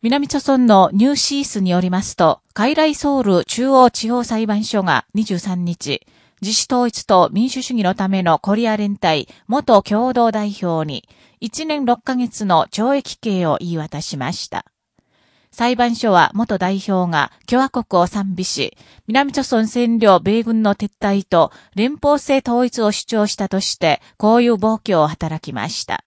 南朝村のニューシースによりますと、海来ソウル中央地方裁判所が23日、自主統一と民主主義のためのコリア連帯元共同代表に1年6ヶ月の懲役刑を言い渡しました。裁判所は元代表が共和国を賛美し、南朝村占領米軍の撤退と連邦制統一を主張したとして、こういう暴挙を働きました。